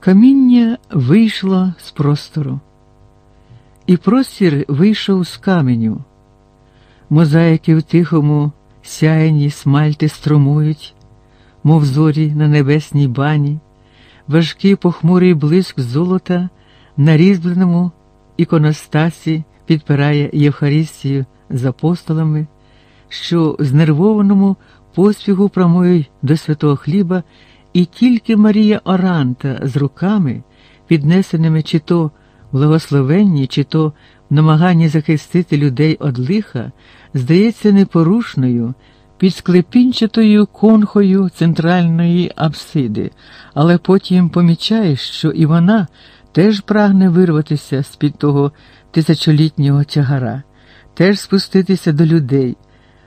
Каміння вийшло з простору, і простір вийшов з каменю. Мозаїки в тихому сяєнні смальти струмують, мов зорі на небесній бані, важкий похмурий блиск золота на різьбленому іконостасі підпирає Євхаристію з апостолами, що знервованому поспіху промують до святого хліба, і тільки Марія Оранта з руками, піднесеними чи то благословенні, чи то намаганні захистити людей од лиха, здається непорушною під склепінчатою конхою центральної апсиди, але потім помічаєш, що і вона теж прагне вирватися з-під того тисячолітнього тягара, теж спуститися до людей,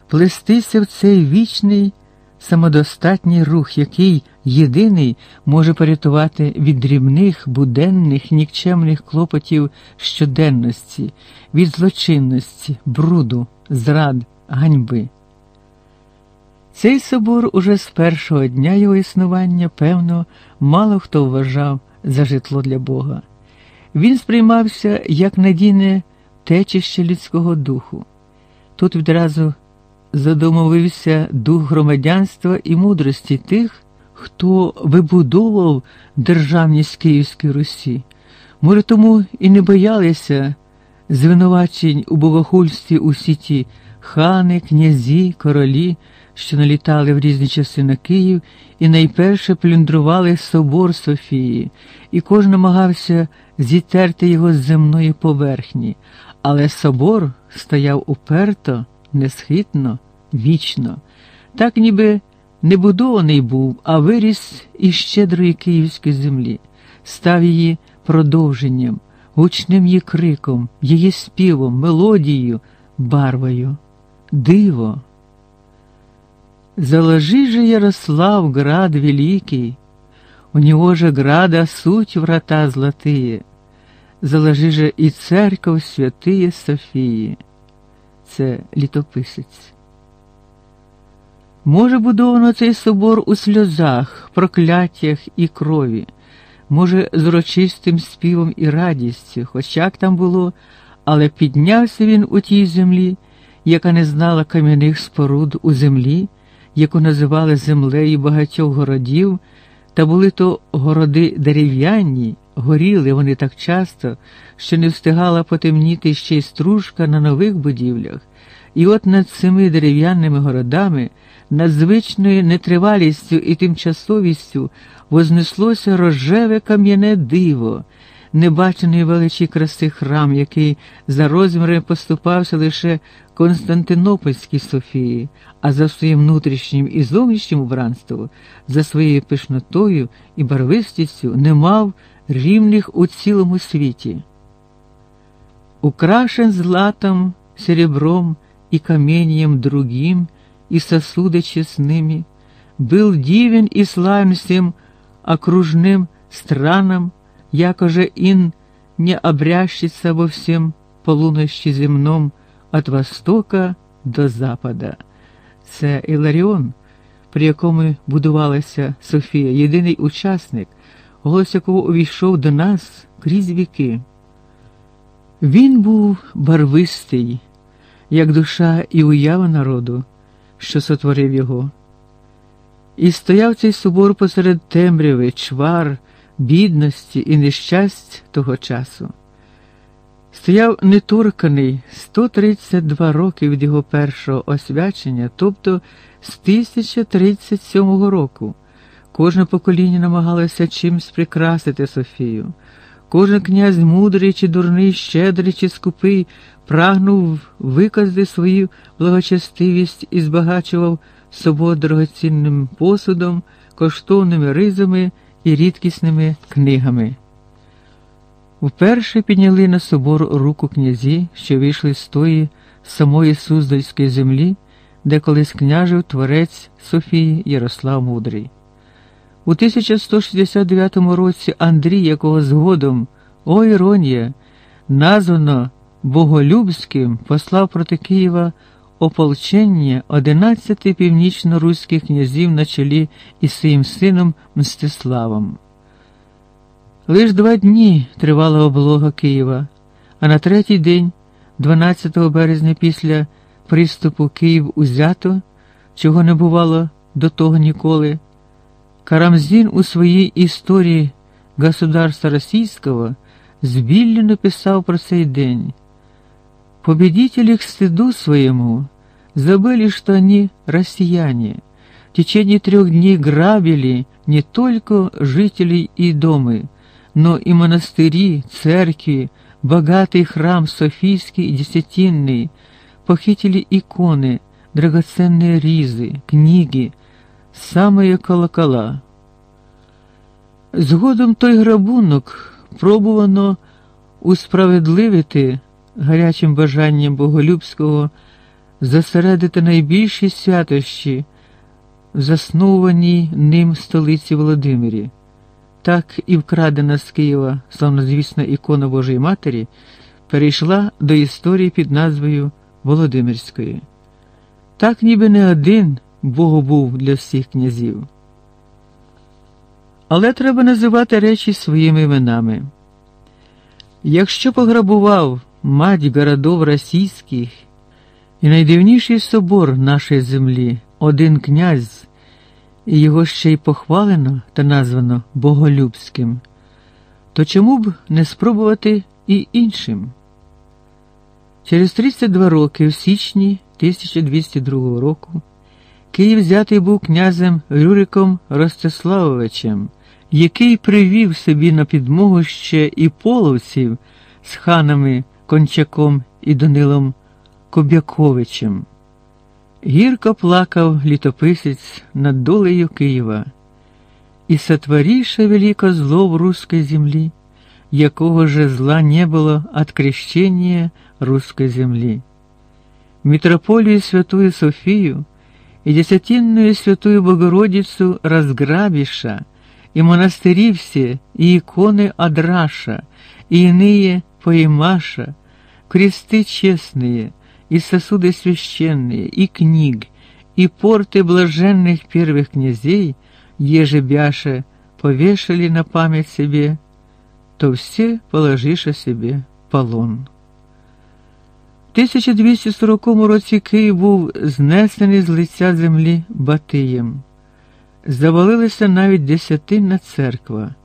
плестися в цей вічний самодостатній рух, який єдиний може порятувати від дрібних, буденних, нікчемних клопотів щоденності, від злочинності, бруду, зрад, ганьби. Цей собор уже з першого дня його існування, певно, мало хто вважав за житло для Бога. Він сприймався як надійне течище людського духу. Тут відразу задумовився дух громадянства і мудрості тих, хто вибудовував державність Київської Русі. Може, тому і не боялися звинувачень у богохульстві усі ті хани, князі, королі, що налітали в різні часи на Київ і найперше плюндрували собор Софії, і кожен намагався зітерти його з земної поверхні, але собор стояв уперто, несхитно, вічно, так ніби не будований був, а виріс із щедрої київської землі, став її продовженням, гучним її криком, її співом, мелодією, барвою, диво. Заложи же, Ярослав, град великий, у него же града суть врата золотые, заложи же і церков святые Софії. Це літописець. Може, будовано цей собор у сльозах, прокляттях і крові, може, з урочистим співом і радістю, хоч як там було, але піднявся він у тій землі, яка не знала кам'яних споруд у землі яку називали землею багатьох городів, та були то городи дерев'яні, горіли вони так часто, що не встигала потемніти ще й стружка на нових будівлях, і от над цими дерев'яними городами, над звичною нетривалістю і тимчасовістю вознеслося рожеве кам'яне диво небаченої величі краси храм, який за розміром поступався лише Константинопольській Софії, а за своїм внутрішнім і зовнішнім убранством, за своєю пишнотою і барвистістю не мав рівних у цілому світі. Украшен златом, серебром и каменьем другим, и сосуды честными, был дивен и славен всем окружным странам, якоже ин не обрящится во всем полунощі земном від востока до запада. Це Іларіон, при якому будувалася Софія, єдиний учасник, голос якого увійшов до нас крізь віки. Він був барвистий, як душа і уява народу, що сотворив його. І стояв цей собор посеред темряви, чвар бідності і нещасть того часу. Стояв неторканий 132 роки від його першого освячення, тобто з 1037 року. Кожне покоління намагалося чимсь прикрасити Софію. Кожен князь мудрий чи дурний, щедрий чи скупий, прагнув виказати свою благочестивість і збагачував собою дорогоцінним посудом, коштовними ризами і рідкісними книгами. Вперше підняли на собор руку князі, що вийшли з тої самої Суздальської землі, де колись княжив творець Софії Ярослав Мудрий. У 1169 році Андрій, якого згодом, о іронія, названо Боголюбським, послав проти Києва ополчення 11 північно-руських князів на чолі із своїм сином Мстиславом. Лиш два дні тривала облога Києва, а на третій день, 12 березня, після приступу Київ узято, чого не бувало до того ніколи, Карамзін у своїй історії государства Російського збіллю написав про цей день. Победители к стыду своему забыли, что они россияне. В течение трех дней грабили не только жителей и дома, но и монастыри, церкви, богатый храм Софийский и Десятинный, похитили иконы, драгоценные ризы, книги, самые колокола. Згодом той грабунок пробувано усправедливити гарячим бажанням Боголюбського зосередити найбільші святощі в заснованій ним столиці Володимирі. Так і вкрадена з Києва славнозвісна ікона Божої Матері перейшла до історії під назвою Володимирської. Так ніби не один Бог був для всіх князів. Але треба називати речі своїми іменами. Якщо пограбував мать городов російських і найдивніший собор нашої землі, один князь, і його ще й похвалено та названо Боголюбським, то чому б не спробувати і іншим? Через 32 роки, в січні 1202 року, Київ взятий був князем Рюриком Ростиславовичем, який привів собі на підмогу ще і половців з ханами Кончаком і Данилом Кобяковичем. Гірко плакав літописець над долею Києва, і сотворіше велико зло в русской землі, якого же зла не было от крещения русской земли. Митрополию Святую Софию и Десятинную Святую Богородицу разграбиша, и монастыри все, и иконы Адраша, и иные Поимаша, кресты честные, и сосуды священные, и книг, и порты блаженных первых князей, еже бяше повешали на память себе, то все положиша себе полон. В 1240 році Київ був знесений з лиця землі Батиєм. Завалилася навіть десятинна церква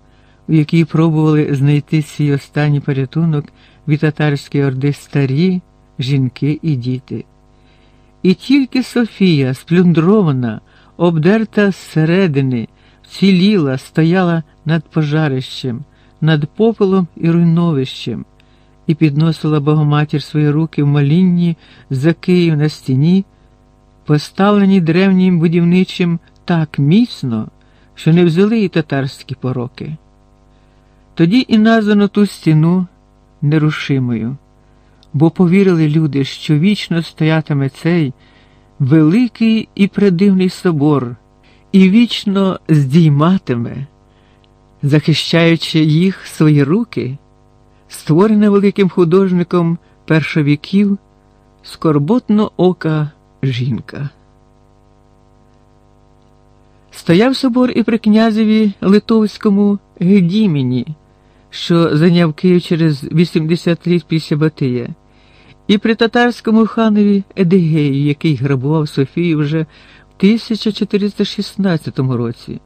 у якій пробували знайти свій останній порятунок від татарської орди старі, жінки і діти. І тільки Софія, сплюндрована, обдерта зсередини, вціліла, стояла над пожарищем, над попелом і руйновищем, і підносила Богоматір свої руки в молінні за Київ на стіні, поставлені древнім будівничим так міцно, що не взяли і татарські пороки. Тоді і названо ту стіну нерушимою, бо повірили люди, що вічно стоятиме цей великий і предивний собор, і вічно здійматиме, захищаючи їх свої руки, створене великим художником першовіків скорботно ока жінка. Стояв собор і при князеві Литовському Гедіміні що зайняв Київ через 80 літ після Батия, і при татарському ханові Едигею, який грабував Софію вже в 1416 році.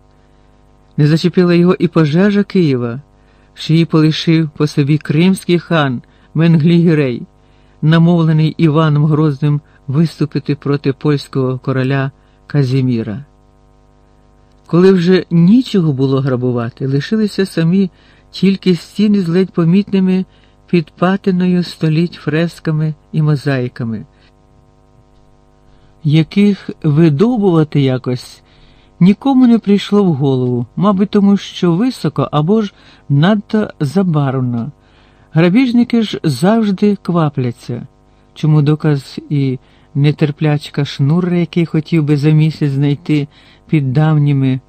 Не зачепила його і пожежа Києва, її полишив по собі кримський хан Менглігірей, намовлений Іваном Грозним виступити проти польського короля Казіміра. Коли вже нічого було грабувати, лишилися самі тільки стіни з ледь помітними підпатиною століть фресками і мозаїками, яких видобувати якось нікому не прийшло в голову, мабуть, тому що високо або ж надто забарвно. Грабіжники ж завжди квапляться, чому доказ і нетерплячка шнура, який хотів би за місяць знайти під давніми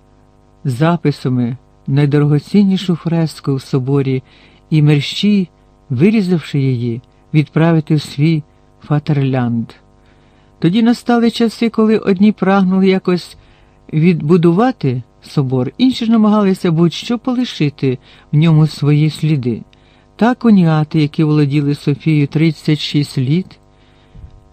записами найдорогоціннішу фреску в соборі і мерщій, вирізавши її, відправити в свій Фатерлянд. Тоді настали часи, коли одні прагнули якось відбудувати собор, інші ж намагалися будь-що полишити в ньому свої сліди. Так уніати, які володіли Софією 36 літ,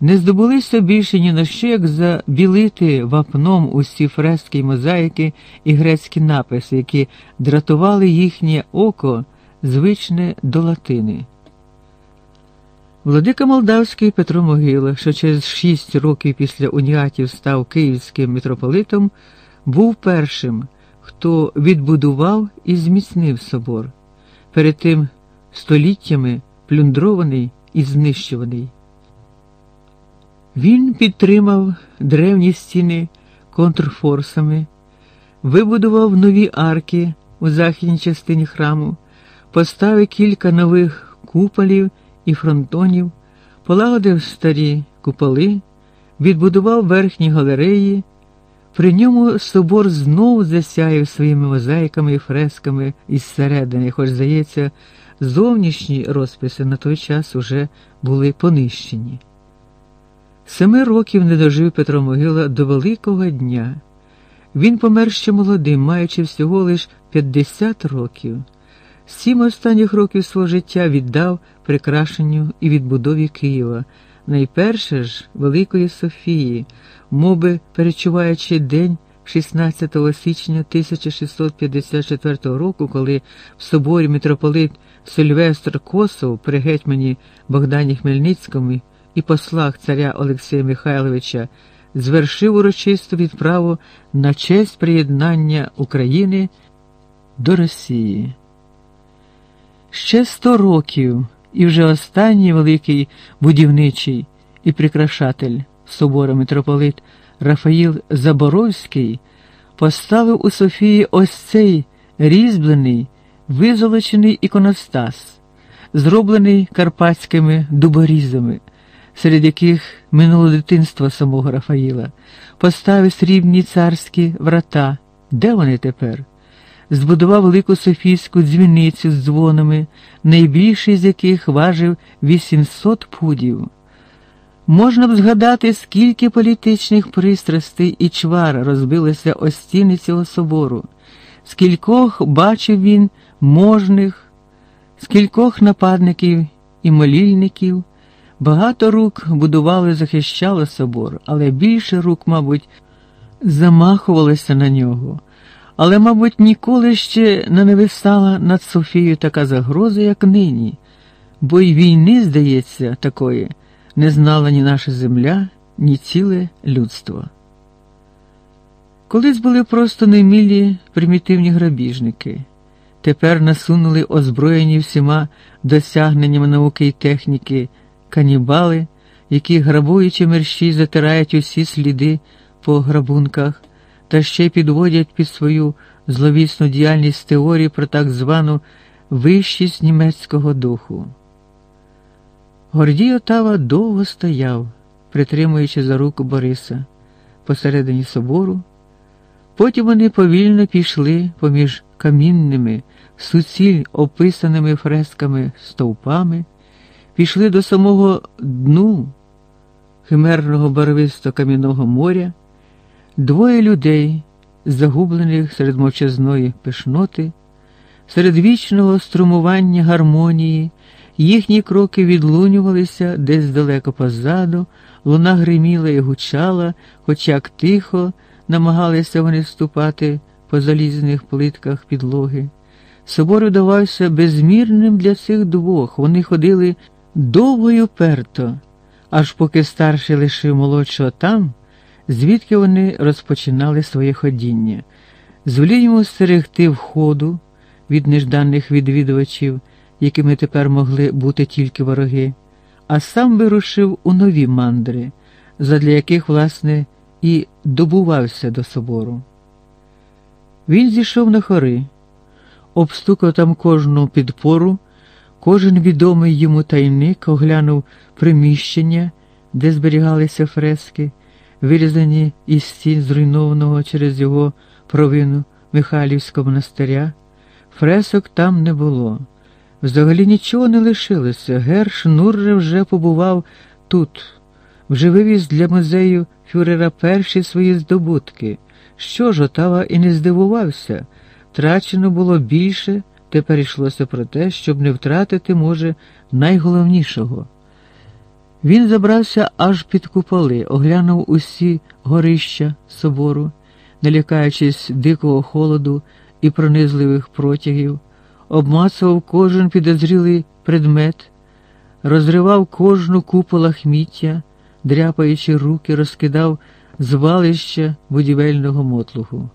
не здобулися більше ні на що, як забілити вапном усі фрески й мозаїки і грецькі написи, які дратували їхнє око, звичне до латини. Владика Молдавський Петро Могила, що через шість років після уніатів став київським митрополитом, був першим, хто відбудував і зміцнив собор, перед тим століттями плюндрований і знищуваний. Він підтримав древні стіни контрфорсами, вибудував нові арки у західній частині храму, поставив кілька нових куполів і фронтонів, полагодив старі куполи, відбудував верхні галереї. При ньому собор знов засяяв своїми мозаїками і фресками із середини, хоч, здається, зовнішні розписи на той час уже були понищені. Семи років не дожив Петро Могила до Великого дня. Він помер ще молодим, маючи всього лиш 50 років. Сім останніх років свого життя віддав прикрашенню і відбудові Києва, найперше ж Великої Софії, моби перечуваючи день 16 січня 1654 року, коли в соборі митрополит Сильвестр Косов при гетьмані Богдані Хмельницькому і послах царя Олексія Михайловича звершив урочисту відправу на честь приєднання України до Росії. Ще сто років і вже останній великий будівничий і прикрашатель собора митрополит Рафаїл Заборовський поставив у Софії ось цей різьблений, визолочений іконостас, зроблений карпатськими дуборізами, серед яких минуло дитинство самого Рафаїла, поставив срібні царські врата. Де вони тепер? Збудував велику Софійську дзвіницю з дзвонами, найбільший з яких важив 800 пудів. Можна б згадати, скільки політичних пристрастей і чвар розбилося о стіни цього собору, скількох бачив він можних, скількох нападників і молільників. Багато рук будувало і захищало собор, але більше рук, мабуть, замахувалося на нього. Але, мабуть, ніколи ще не нависала над Софією така загроза, як нині, бо й війни, здається, такої не знала ні наша земля, ні ціле людство. Колись були просто немілі примітивні грабіжники, тепер насунули озброєні всіма досягненнями науки і техніки канібали, які, грабуючи мерщі, затирають усі сліди по грабунках та ще підводять під свою зловісну діяльність теорії про так звану вищість німецького духу. Гордій Отава довго стояв, притримуючи за руку Бориса посередині собору. Потім вони повільно пішли поміж камінними, суціль описаними фресками стовпами, пішли до самого дну химерного барвисто кам'яного моря. Двоє людей, загублених серед мовчазної пишноти, серед вічного струмування гармонії, їхні кроки відлунювалися десь далеко позаду, луна гриміла і гучала, хоч як тихо намагалися вони ступати по залізних плитках підлоги. Собор видавався безмірним для цих двох. Вони ходили довго й уперто, аж поки старший лишив молодшого там звідки вони розпочинали своє ходіння, звелів йому стерегти входу від нежданих відвідувачів, якими тепер могли бути тільки вороги, а сам вирушив у нові мандри, задля яких, власне, і добувався до собору. Він зійшов на хори, обстукав там кожну підпору, кожен відомий йому тайник оглянув приміщення, де зберігалися фрески вирізані із стін зруйнованого через його провину Михайлівського монастиря, фресок там не було. Взагалі нічого не лишилося. Гер Шнурре вже побував тут, вже вивіз для музею фюрера перші свої здобутки, Що ж, Отава і не здивувався. Втрачено було більше, тепер йшлося про те, щоб не втратити, може, найголовнішого. Він забрався аж під куполи, оглянув усі горища собору, не лякаючись дикого холоду і пронизливих протягів, обмацував кожен підозрілий предмет, розривав кожну купу лахміття, дряпаючи руки, розкидав звалища будівельного мотлуху.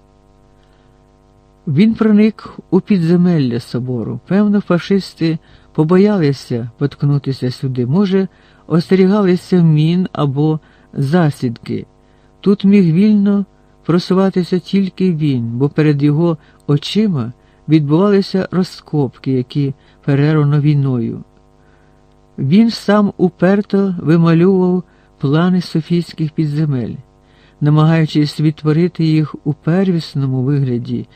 Він проник у підземелля собору. Певно, фашисти побоялися поткнутися сюди, може, остерігалися мін або засідки. Тут міг вільно просуватися тільки він, бо перед його очима відбувалися розкопки, які перервано війною. Він сам уперто вимальовував плани софійських підземель, намагаючись відтворити їх у первісному вигляді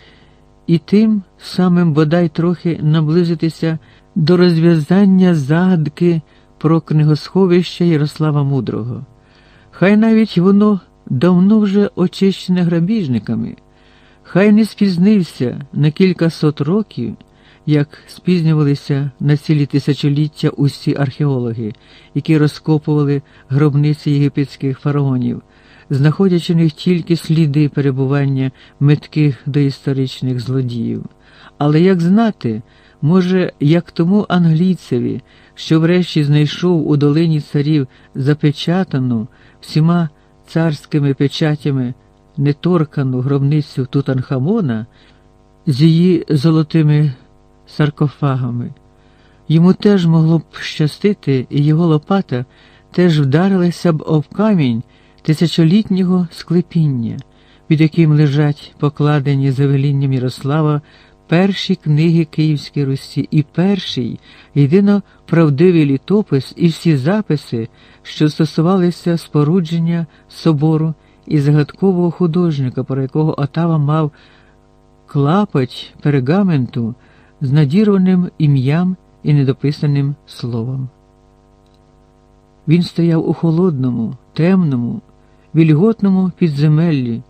і тим самим бодай трохи наблизитися до розв'язання загадки про книгосховище Ярослава Мудрого. Хай навіть воно давно вже очищене грабіжниками, хай не спізнився на кілька сот років, як спізнювалися на цілі тисячоліття усі археологи, які розкопували гробниці єгипетських фараонів, знаходячи в них тільки сліди перебування метких доісторичних злодіїв. Але як знати, може, як тому англійцеві, що врешті знайшов у долині царів запечатану всіма царськими печатями неторкану гробницю Тутанхамона з її золотими саркофагами. Йому теж могло б щастити, і його лопата теж вдарилася б об камінь тисячолітнього склепіння, під яким лежать покладені за велінням Ярослава перші книги Київської Русі і перший єдино правдивий літопис і всі записи, що стосувалися спорудження собору і загадкового художника, про якого Отава мав клапоть пергаменту з надірваним ім'ям і недописаним словом. Він стояв у холодному, темному, вільготному підземеллі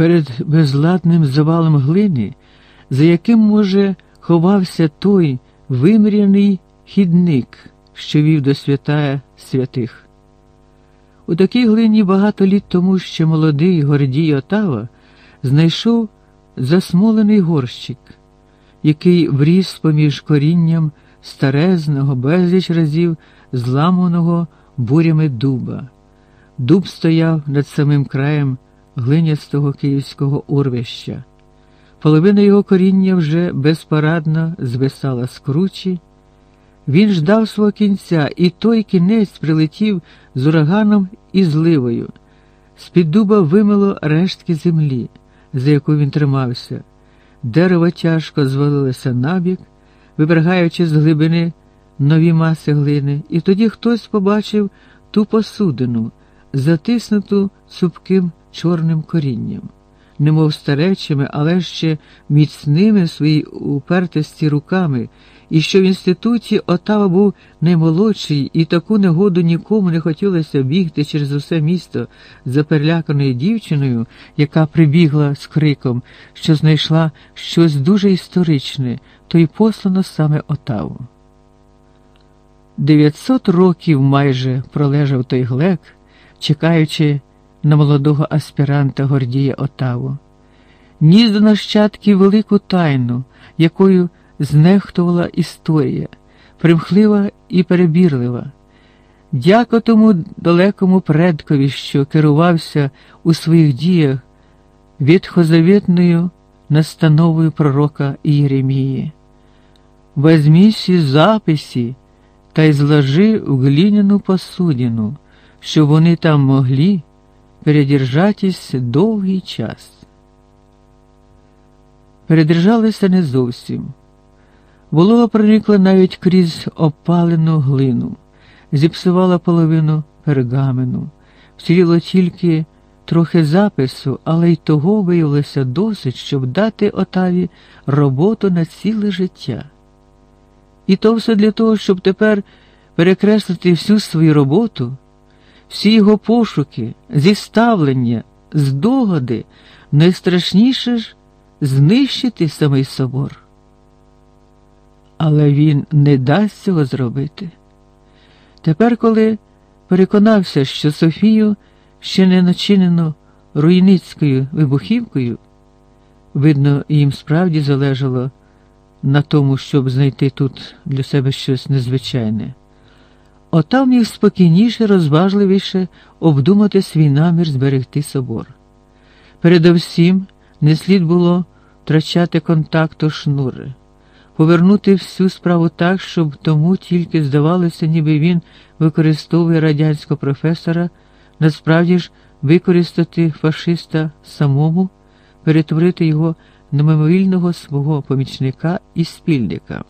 перед безладним завалом глини, за яким, може, ховався той вимряний хідник, що вів до святая святих. У такій глині багато літ тому ще молодий Гордій Отава знайшов засмолений горщик, який вріс поміж корінням старезного, безліч разів зламаного бурями дуба. Дуб стояв над самим краєм глинястого київського урвища. Половина його коріння вже безпарадно звисала з кручі. Він ждав свого кінця, і той кінець прилетів з ураганом і зливою. З-під дуба вимило рештки землі, за яку він тримався. Дерево тяжко звалилося набік, вивергаючи з глибини нові маси глини, і тоді хтось побачив ту посудину, затиснуту цупким чорним корінням, немов старечими, але ще міцними своїй упертості руками, і що в інституті Отава був наймолодший, і таку негоду нікому не хотілося бігти через усе місто за переляканою дівчиною, яка прибігла з криком, що знайшла щось дуже історичне, то й послано саме Отаву. Дев'ятсот років майже пролежав той глек, чекаючи на молодого аспіранта Гордія Отаву, ніс до нащадків велику тайну, якою знехтувала історія, примхлива і перебірлива. Дяко тому далекому предкові, що керувався у своїх діях відхозавітною настановою пророка Єремії. Возьми сі записі та й зложи в глиняну посудину, щоб вони там могли передержатись довгий час. Передержалися не зовсім. Волога проникла навіть крізь опалену глину, зіпсувала половину пергамену, вціліло тільки трохи запису, але й того виявилося досить, щоб дати Отаві роботу на ціле життя. І то все для того, щоб тепер перекреслити всю свою роботу всі його пошуки, зіставлення здогади, найстрашніше ж знищити самий собор. Але він не дасть цього зробити. Тепер, коли переконався, що Софію ще не начинено руйницькою вибухівкою, видно, їм справді залежало на тому, щоб знайти тут для себе щось незвичайне. Отам міг спокійніше, розважливіше обдумати свій намір зберегти собор. Передовсім не слід було втрачати контакту шнури, повернути всю справу так, щоб тому тільки здавалося, ніби він використовує радянського професора, насправді ж використати фашиста самому, перетворити його на мимовільного свого помічника і спільника.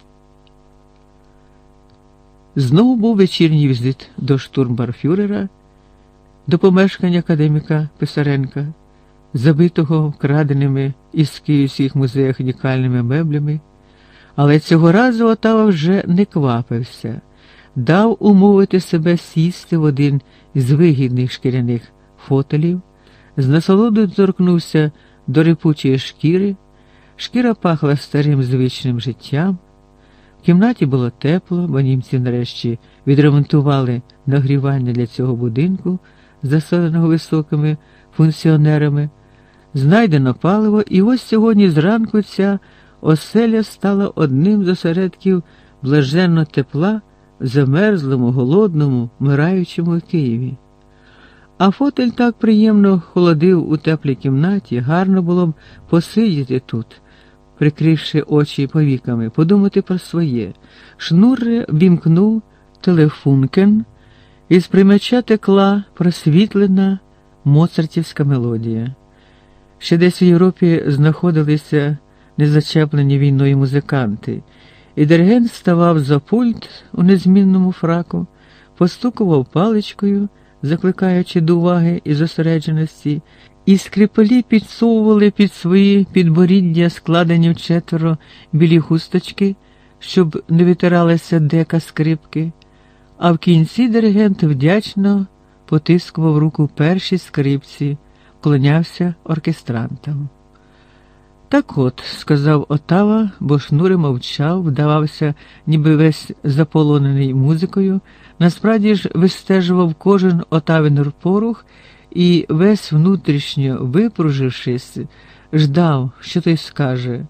Знову був вечірній візит до штурмбарфюрера, до помешкання академіка Писаренка, забитого вкраденими із київських музеях унікальними меблями, але цього разу Отава вже не квапився, дав умовити себе сісти в один із вигідних шкіряних фотелів, з насолодою торкнувся до репучої шкіри, шкіра пахла старим звичним життям. Кімнаті було тепло, бо німці нарешті відремонтували нагрівання для цього будинку, заселеного високими функціонерами, знайдено паливо, і ось сьогодні зранку ця оселя стала одним з осередків блаженного тепла в замерзлому, голодному, мираючому Києві. А фотель так приємно холодив у теплій кімнаті, гарно було б посидіти тут прикривши очі повіками, подумати про своє. Шнур вімкнув телефункен, і з примеча текла просвітлена моцартівська мелодія. Ще десь в Європі знаходилися незачеплені війною музиканти, і диригент ставав за пульт у незмінному фраку, постукував паличкою, закликаючи до уваги і зосередженості і скрипалі підсовували під свої підборіддя, складені в четверо білі хусточки, щоб не витиралася дека скрипки, а в кінці диригент вдячно потискував руку першій скрипці, вклонявся оркестрантам. Так от, сказав Отава, бо шнури мовчав, вдавався, ніби весь заполонений музикою, насправді ж вистежував кожен отавин порух і весь внутрішньо випружившись, ждав, що той скаже.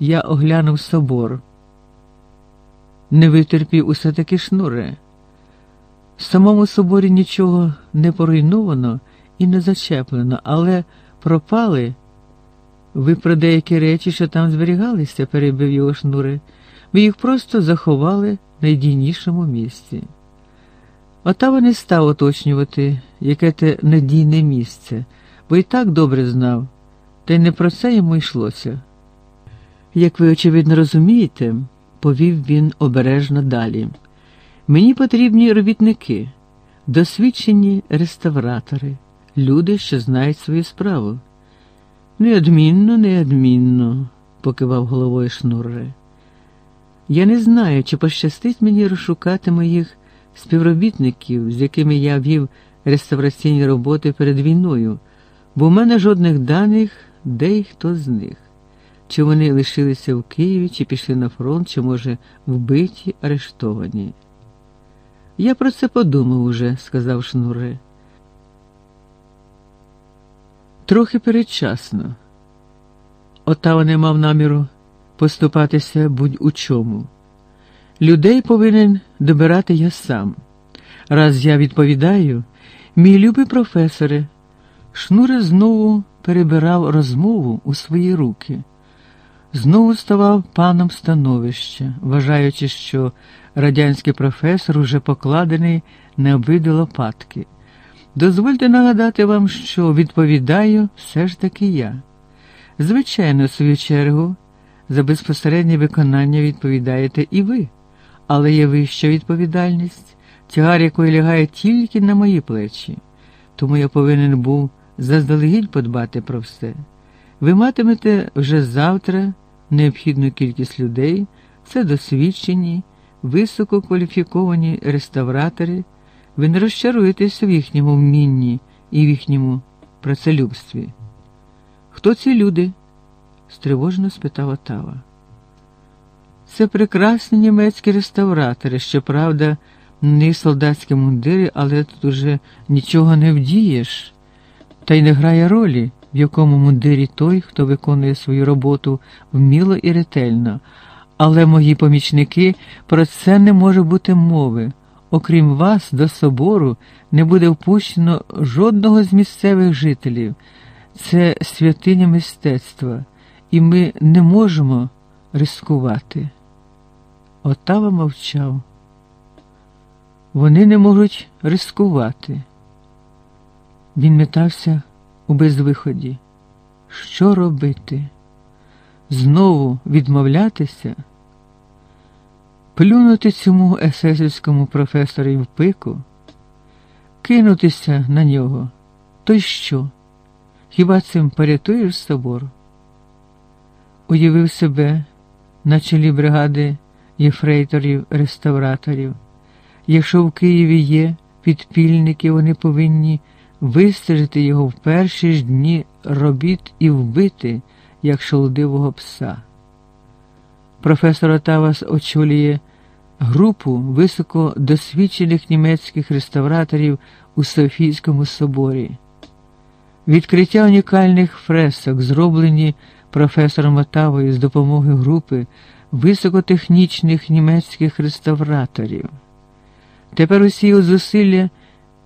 Я оглянув собор. Не витерпів усе таки шнуре. В самому соборі нічого не поруйновано і не зачеплено, але пропали. Ви про деякі речі, що там зберігалися, перебив його шнури, ви їх просто заховали в найдійнішому місці. Отава не став уточнювати, яке те надійне місце, бо й так добре знав, та й не про це йому йшлося. Як ви, очевидно, розумієте, повів він обережно далі. Мені потрібні робітники, досвідчені реставратори, люди, що знають свою справу. Неодмінно, неодмінно, покивав головою шнурре. Я не знаю, чи пощастить мені розшукати моїх співробітників, з якими я вів реставраційні роботи перед війною, бо в мене жодних даних, де й хто з них. Чи вони лишилися в Києві, чи пішли на фронт, чи, може, вбиті, арештовані. Я про це подумав уже, сказав Шнуре. Трохи передчасно. Отава не мав наміру поступатися будь у чому. Людей повинен добирати я сам. Раз я відповідаю, мій любий професоре, Шнуре знову перебирав розмову у свої руки, знову ставав паном становища, вважаючи, що радянський професор уже покладений на обидві лопатки. Дозвольте нагадати вам, що відповідаю все ж таки я. Звичайно, в свою чергу, за безпосереднє виконання відповідаєте і ви але є вища відповідальність, тягар якої лягає тільки на мої плечі, тому я повинен був заздалегідь подбати про все. Ви матимете вже завтра необхідну кількість людей, це досвідчені, висококваліфіковані реставратори, ви не розчаруєтеся в їхньому вмінні і в їхньому працелюбстві. Хто ці люди? стривожно спитав Отава. Це прекрасні німецькі реставратори, щоправда, не солдатські мундири, але тут уже нічого не вдієш, та й не грає ролі, в якому мундирі той, хто виконує свою роботу вміло і ретельно. Але мої помічники про це не може бути мови. Окрім вас, до собору не буде впущено жодного з місцевих жителів. Це святиня мистецтва, і ми не можемо рискувати. Отава мовчав. Вони не можуть рискувати. Він метався у безвиході. Що робити? Знову відмовлятися? Плюнути цьому есесівському професорі в пику, кинутися на нього. То й що? Хіба цим порятуєш собор? Уявив себе на чолі бригади єфрейторів-реставраторів. Якщо в Києві є підпільники, вони повинні вистежити його в перші ж дні робіт і вбити, як шолдивого пса. Професор Отавас очолює групу високодосвідчених німецьких реставраторів у Софійському соборі. Відкриття унікальних фресок, зроблені професором Отавою з допомогою групи високотехнічних німецьких реставраторів. Тепер усі його зусилля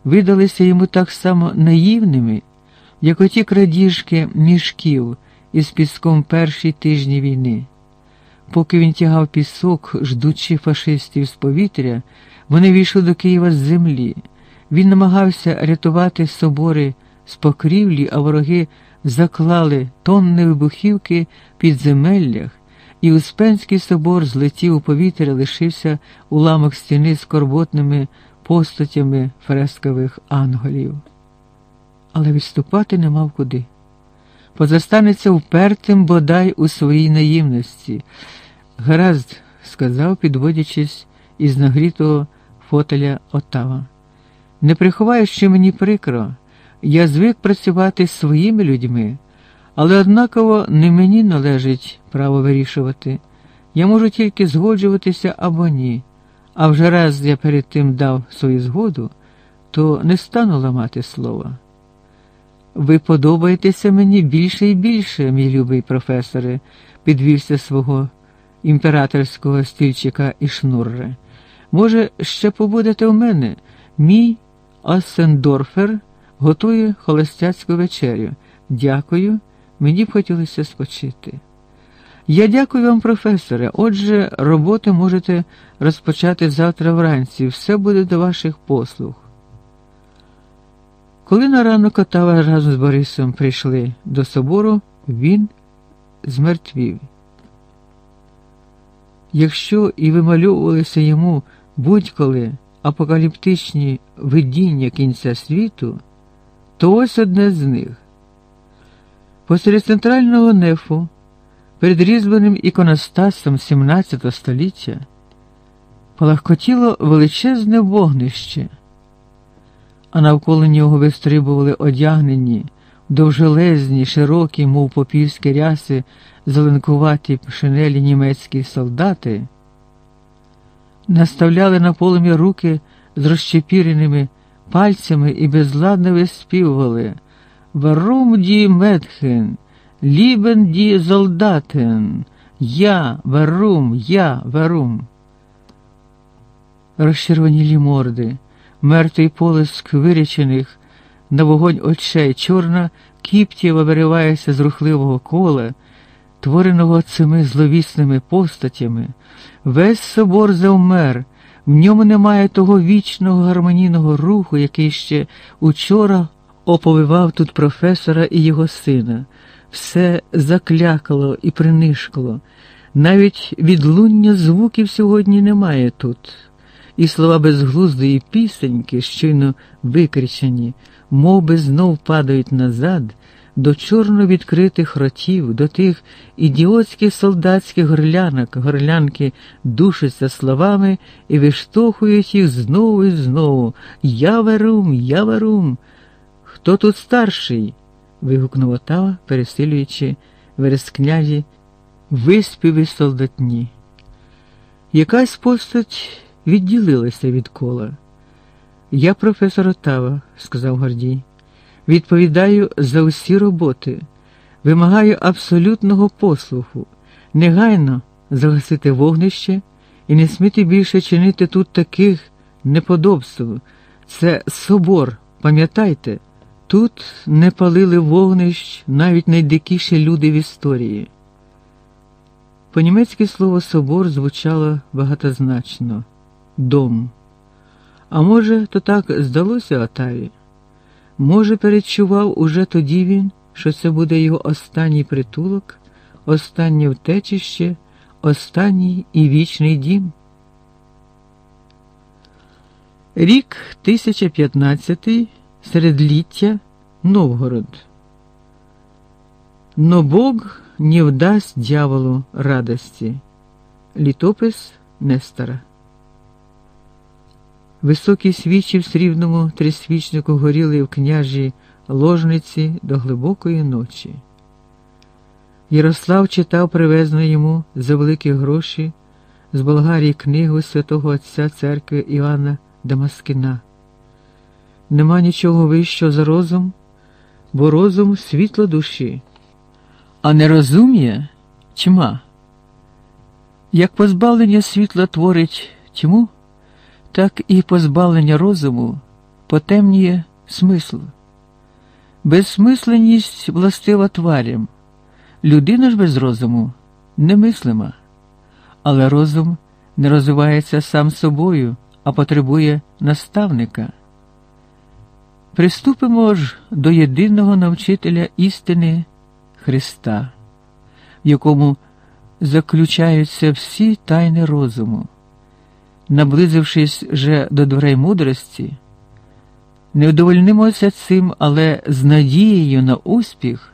видалися йому так само наївними, як оті крадіжки мішків із піском перші тижні війни. Поки він тягав пісок, ждучи фашистів з повітря, вони війшли до Києва з землі. Він намагався рятувати собори з покрівлі, а вороги заклали тонни вибухівки в підземеллях, і Успенський собор злетів у повітря, лишився уламок стіни з корботними постатями фрескових анголів. Але відступати не мав куди. Позастанеться впертим бодай у своїй наївності. Гаразд, сказав, підводячись із нагрітого фотеля Отава. Не приховаю, що мені прикро, я звик працювати з своїми людьми, але однаково не мені належить право вирішувати. Я можу тільки згоджуватися або ні. А вже раз я перед тим дав свою згоду, то не стану ламати слова. Ви подобаєтеся мені більше і більше, мій любий професоре, підвівся свого імператорського стільчика і шнурре. Може, ще побудете у мене? Мій Оссендорфер готує холостяцьку вечерю. Дякую, мені б хотілося спочити. Я дякую вам, професоре. Отже, роботи можете розпочати завтра вранці, все буде до ваших послуг. Коли на ранок Отава разом з Борисом прийшли до собору, він змертвів. Якщо і вимальовувалися йому будь-коли апокаліптичні видіння кінця світу, то ось одне з них. Посеред центрального нефу, перед різьбленим іконостасом 17 століття, полагкотіло величезне вогнище, а навколо нього вистрибували одягнені, довжелезні, широкі, мов попівські ряси, зеленкуваті шинелі німецькі солдати, наставляли на полум'я руки з розчепіреними пальцями і безладно виспівували Warum die Mädchen, lieben die Soldaten, ja, warum, ja, warum. Розчервонілі морди, мертвий полиск вирячених, на вогонь очей, чорна кіптєва виривається з рухливого кола, твореного цими зловісними постатями, весь собор завмер. В ньому немає того вічного гармонійного руху, який ще учора оповивав тут професора і його сина. Все заклякало і принишкло. Навіть відлуння звуків сьогодні немає тут, і слова безглуздої пісеньки, щойно викричені, мов би знов падають назад до чорно відкритих ротів, до тих ідіотських солдатських горлянок, горлянки душаться словами і виштовхують їх знову і знову. Я варум, я варум. Хто тут старший? Вигукнув Отава, пересилюючи верескняві виспіви солдатні. Якась постать відділилася від кола. Я професор Отава, сказав Гордій. Відповідаю за усі роботи, вимагаю абсолютного послуху, негайно загасити вогнище і не сміти більше чинити тут таких неподобств. Це собор, пам'ятайте, тут не палили вогнищ навіть найдикіші люди в історії. По-німецьки слово собор звучало багатозначно дом. А може, то так здалося Отаві? Може, передчував уже тоді він, що це буде його останній притулок, останнє втечище, останній і вічний дім? Рік 1015 середліття Новгород. Но Бог не вдасть дьяволу радості. Літопис Нестора. Високі свічі в срібному трисвічнику горіли в княжій ложниці до глибокої ночі. Ярослав читав привезну йому за великі гроші з Болгарії книгу святого Отця церкви Іоанна Дамаскіна. Нема нічого вищого за розум, бо розум світло душі, а нерозум'я тьма. Як позбавлення світла творить тьму, так і позбавлення розуму потемнює смисл. Безсмисленність властива тварям. Людина ж без розуму немислима, але розум не розвивається сам собою, а потребує наставника. Приступимо ж до єдиного навчителя істини Христа, в якому заключаються всі тайни розуму. Наблизившись же до дверей мудрості, не вдовольнимося цим, але з надією на успіх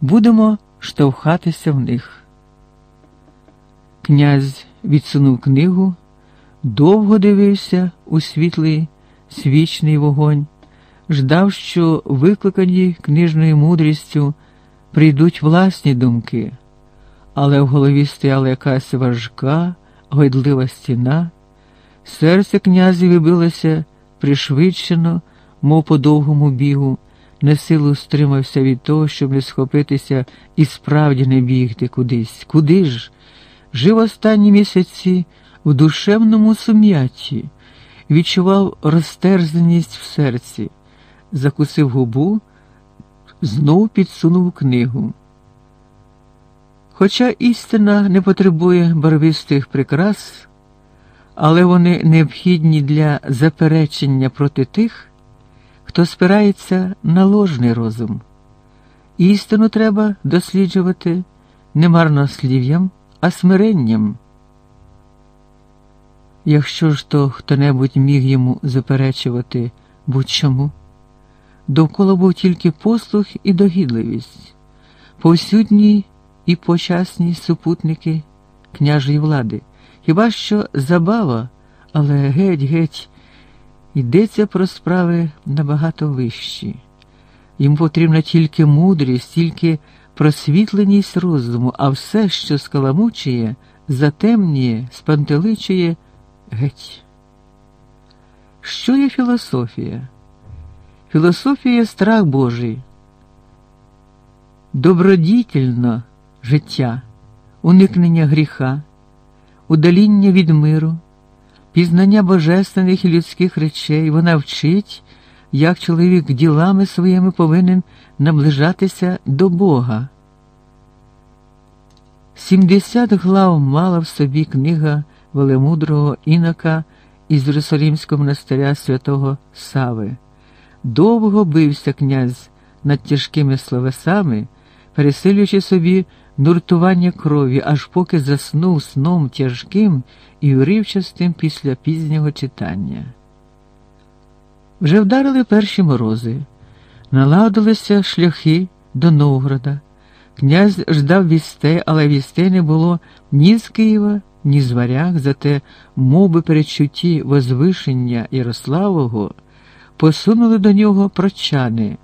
будемо штовхатися в них. Князь відсунув книгу, довго дивився у світлий свічний вогонь, ждав, що викликані книжною мудрістю прийдуть власні думки, але в голові стояла якась важка, гойдлива стіна. Серце князі вибилося пришвидшено, мов по довгому бігу, на силу стримався від того, щоб не схопитися і справді не бігти кудись. Куди ж? Жив останні місяці в душевному сум'ятті, відчував розтерзаність в серці, закусив губу, знов підсунув книгу. Хоча істина не потребує барвистих прикрас, але вони необхідні для заперечення проти тих, хто спирається на ложний розум. Істину треба досліджувати не марнослів'ям, а смиренням. Якщо ж то хто-небудь міг йому заперечувати будь-чому, довкола був тільки послух і догідливість, повсюдні і почасні супутники княжої влади. Хіба що забава, але геть-геть йдеться про справи набагато вищі. Їм потрібна тільки мудрість, тільки просвітленість розуму, а все, що скаламучує, затемнює, спантеличує геть. Що є філософія? Філософія страх Божий, добродітельно життя, уникнення гріха удаління від миру, пізнання божественних і людських речей, вона вчить, як чоловік ділами своїми повинен наближатися до Бога. Сімдесят глав мала в собі книга велемудрого інока із Єрусалимського монастиря святого Сави. Довго бився князь над тяжкими словесами, пересилюючи собі нуртування крові, аж поки заснув сном тяжким і уривчастим після пізнього читання. Вже вдарили перші морози, наладилися шляхи до Новгорода. Князь ждав вістей, але вістей не було ні з Києва, ні з варяг, зате моби передчутті возвишення Ярославого посунули до нього прочани,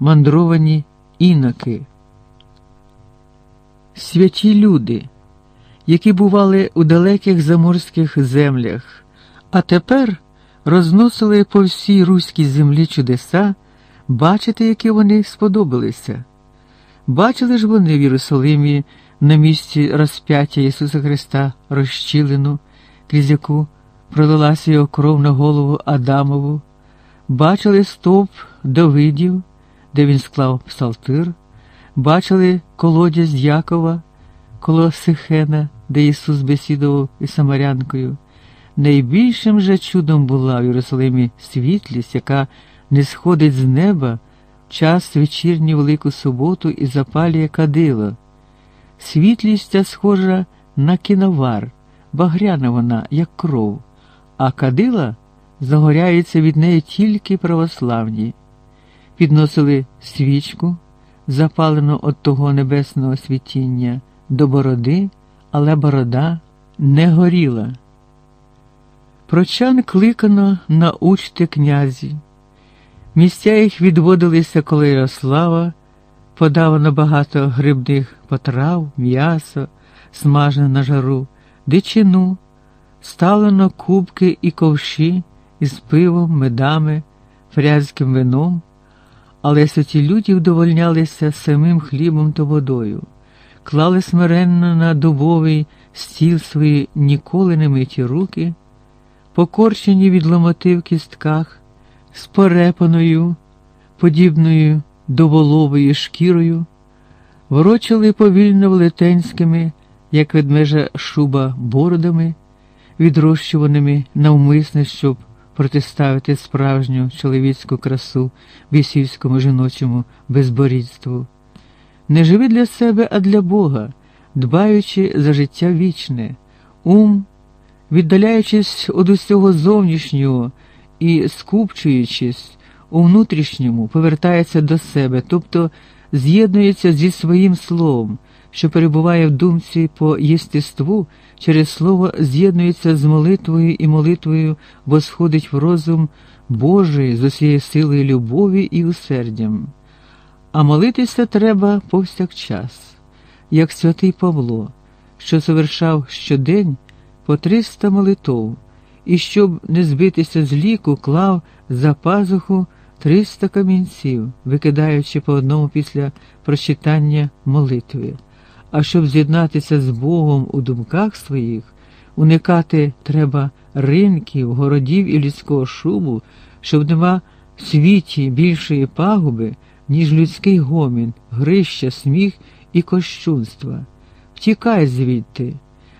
мандровані іноки, святі люди, які бували у далеких заморських землях, а тепер розносили по всій руській землі чудеса, бачите, які вони сподобалися. Бачили ж вони в Єрусалимі на місці розп'яття Ісуса Христа розчілену, крізь яку пролилася його кров на голову Адамову, бачили стовп Давидів, де він склав псалтир, бачили колодязь Якова коло Сихена, де Ісус бесідував із Самарянкою. Найбільшим же чудом була в Єрусалимі світлість, яка не сходить з неба час вечірню Велику суботу і запалює кадило. Світлість ця схожа на кіновар, багряна вона, як кров, а кадила загоряється від неї тільки православні. Підносили свічку, запалену от того небесного світіння, до бороди, але борода не горіла. Прочан кликано на учти князі. Місця їх відводилися коло Ярослава, подавано багато грибних потрав, м'ясо, смажене на жару, дичину, ставлено кубки і ковші із пивом, медами, фрязьким вином, але святі люди вдовольнялися самим хлібом та водою, клали смиренно на дубовий стіл свої ніколи не миті руки, покорчені від ломоти в кістках з порепаною, подібною до волової шкірою, ворочали повільно велетенськими, як ведмежа шуба бородами, відрощуваними навмисне, щоб протиставити справжню чоловіцьку красу бісівському жіночому безборідству. Не живи для себе, а для Бога, дбаючи за життя вічне, ум, віддаляючись від усього зовнішнього і, скупчуючись у внутрішньому, повертається до себе, тобто з'єднується зі своїм словом, що перебуває в думці по єстеству, через слово з'єднується з молитвою і молитвою, бо сходить в розум Божий з усією силою любові і усердям. А молитися треба повсякчас, як святий Павло, що совершав щодень по триста молитов і щоб не збитися з ліку, клав за пазуху триста камінців, викидаючи по одному після прочитання молитви. А щоб з'єднатися з Богом у думках своїх, уникати треба ринків, городів і людського шуму, щоб нема в світі більшої пагуби, ніж людський гомін, грища, сміх і кощунства. Втікай звідти,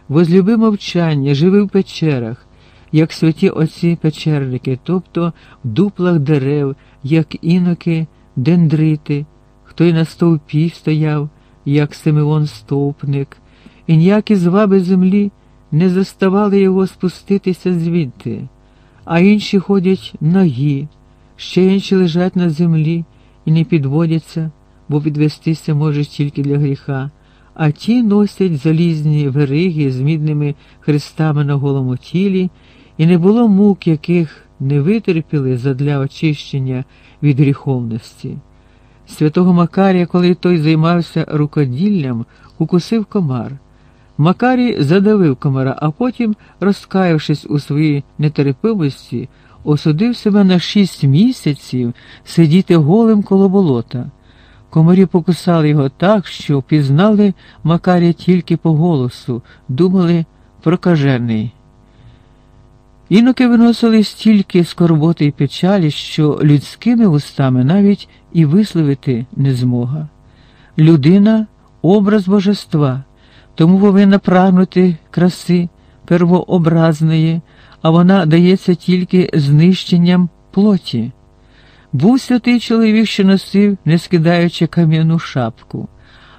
возлюби мовчання, живи в печерах як святі отці печерники, тобто в дуплах дерев, як іноки, дендрити, хто й на стовпі стояв, як Симеон стовпник, і ніякі зваби землі не заставали його спуститися звідти, а інші ходять ноги, ще інші лежать на землі і не підводяться, бо підвестися може тільки для гріха. А ті носять залізні вериги з мідними хрестами на голому тілі і не було мук, яких не витерпіли задля очищення від гріховності. Святого Макарія, коли той займався рукоділлям, укусив комар. Макарій задавив комара, а потім, розкаявшись у своїй нетерпимості, осудив себе на шість місяців сидіти голим коло болота. Комарі покусали його так, що впізнали Макарія тільки по голосу, думали прокажений. Іноки виносили стільки скорботи й печалі, що людськими устами навіть і висловити не змога. Людина образ божества, тому повинна прагнути краси первообразної, а вона дається тільки знищенням плоті. Був святий чоловік, що носив, не скидаючи кам'яну шапку,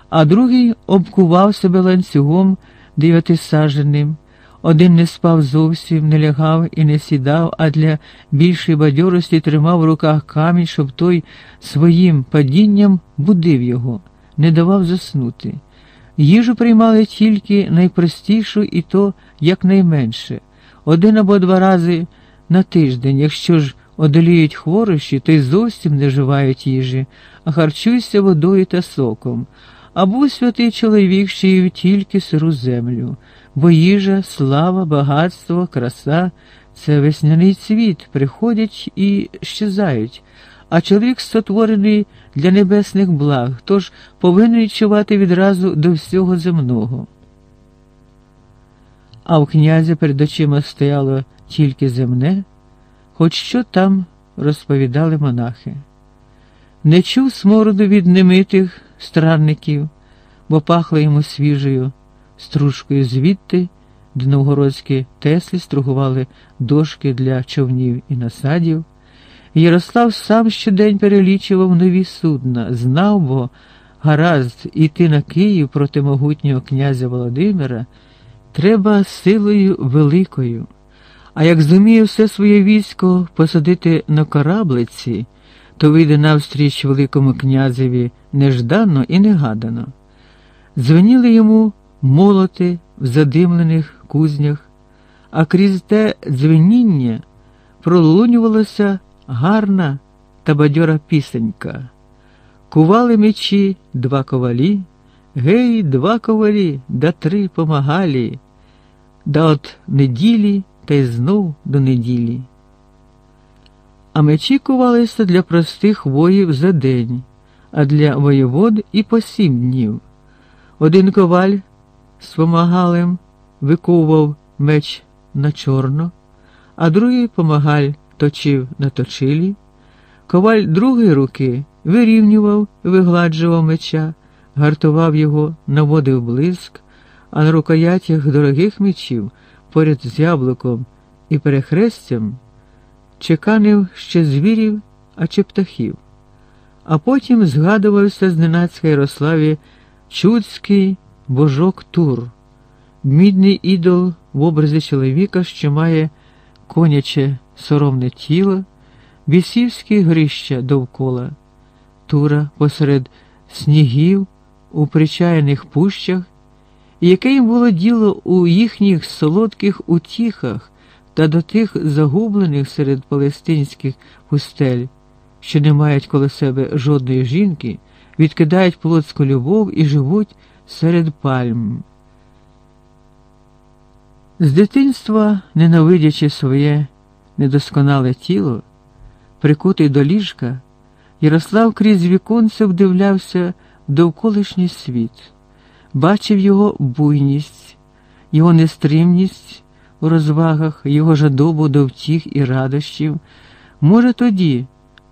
а другий обкував себе ланцюгом дев'ятисаженим. Один не спав зовсім, не лягав і не сідав, а для більшої бадьорості тримав в руках камінь, щоб той своїм падінням будив його, не давав заснути. Їжу приймали тільки найпростішу і то якнайменше, один або два рази на тиждень, якщо ж одоліють хворощі, то й зовсім не вживають їжі, а харчуються водою та соком. Або святий чоловік що їв тільки сиру землю, бо їжа, слава, багатство, краса це весняний цвіт, приходять і щезають, а чоловік сотворений для небесних благ, тож повинен відчувати відразу до всього земного. А в князя перед очима стояло тільки земне, хоч що там розповідали монахи. Не чув смороду від немитих странників, бо пахло йому свіжою стружкою звідти, де новгородські теслі стругували дошки для човнів і насадів. Ярослав сам щодень перелічував нові судна, знав, бо гаразд іти на Київ проти могутнього князя Володимира треба силою великою. А як зуміє все своє військо посадити на кораблиці, то вийде навстріч Великому князеві неждано і негадано. Дзвеніли йому молоти в задимлених кузнях, а крізь те дзвеніння пролунювалася гарна та бадьора пісенька. Кували мечі два ковалі, гей, два ковалі, да три помагалі, да от неділі та й знов до неділі. А мечі кувалися для простих воїв за день, а для воєвод і по сім днів. Один коваль з помагалем виковував меч на чорно, а другий помагаль точив на точилі. Коваль другої руки вирівнював, вигладжував меча, гартував його, наводив блиск, а на рукоятях дорогих мечів поряд з яблуком і перехрестям чеканив ще звірів, а чи птахів. А потім згадувався зненацька Ярославі чудський божок Тур, мідний ідол в образі чоловіка, що має коняче соромне тіло, бісівські грища довкола, тура посеред снігів у причаяних пущах, яке їм було діло у їхніх солодких утіхах та до тих загублених серед палестинських пустель, що не мають коло себе жодної жінки, відкидають плотську любов і живуть серед пальм. З дитинства, ненавидячи своє недосконале тіло, прикутий до ліжка, Ярослав крізь віконце вдивлявся в довколишній світ, бачив його буйність, його нестримність у розвагах, його жадобу до втіх і радощів. Може, тоді,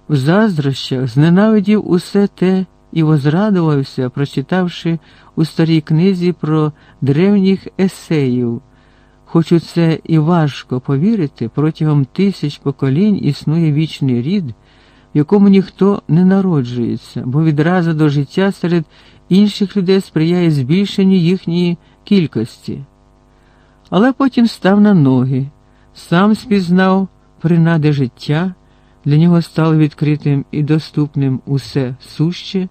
в заздрощах, зненавидів усе те і возрадувався, прочитавши у старій книзі про древніх есеїв. Хоч у це і важко повірити, протягом тисяч поколінь існує вічний рід, в якому ніхто не народжується, бо відразу до життя серед інших людей сприяє збільшенню їхньої кількості. Але потім став на ноги, сам спізнав принади життя, для нього стало відкритим і доступним усе суще,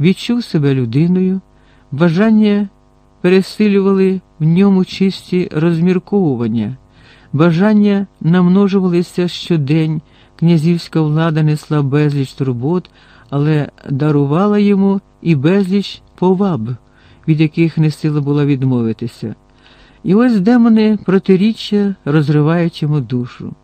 відчув себе людиною, бажання пересилювали в ньому чисті розмірковування, бажання намножувалися щодень, князівська влада несла безліч турбот, але дарувала йому і безліч поваб, від яких не сила була відмовитися. І ось демони протиріччя розривають йому душу.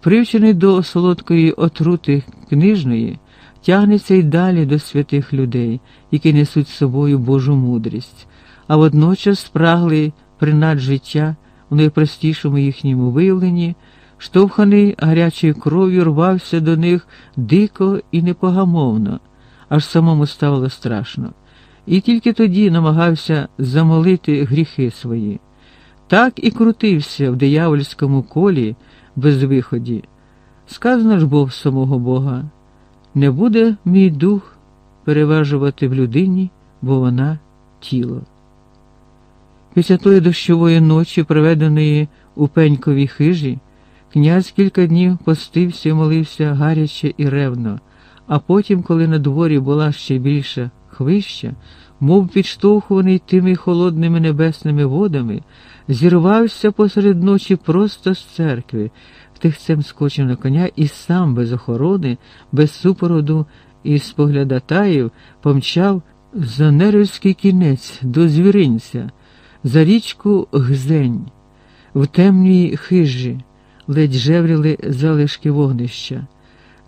Привчений до солодкої отрути книжної, тягнеться й далі до святих людей, які несуть з собою Божу мудрість а водночас спраглий принад життя у найпростішому їхньому виявленні, штовханий гарячою кров'ю рвався до них дико і непогамовно, аж самому ставало страшно, і тільки тоді намагався замолити гріхи свої. Так і крутився в диявольському колі без виході. Сказано ж Бог самого Бога, не буде мій дух переважувати в людині, бо вона тіло. Після тої дощової ночі, проведеної у пеньковій хижі, князь кілька днів постився і молився гаряче і ревно, а потім, коли на дворі була ще більша хвища, мов підштовхуваний тими холодними небесними водами, зірвався посеред ночі просто з церкви, птихцем скочив на коня і сам без охорони, без супороду і споглядатаїв помчав за нерівський кінець до звіринця, за річку Гзень, в темній хижі, ледь жевріли залишки вогнища.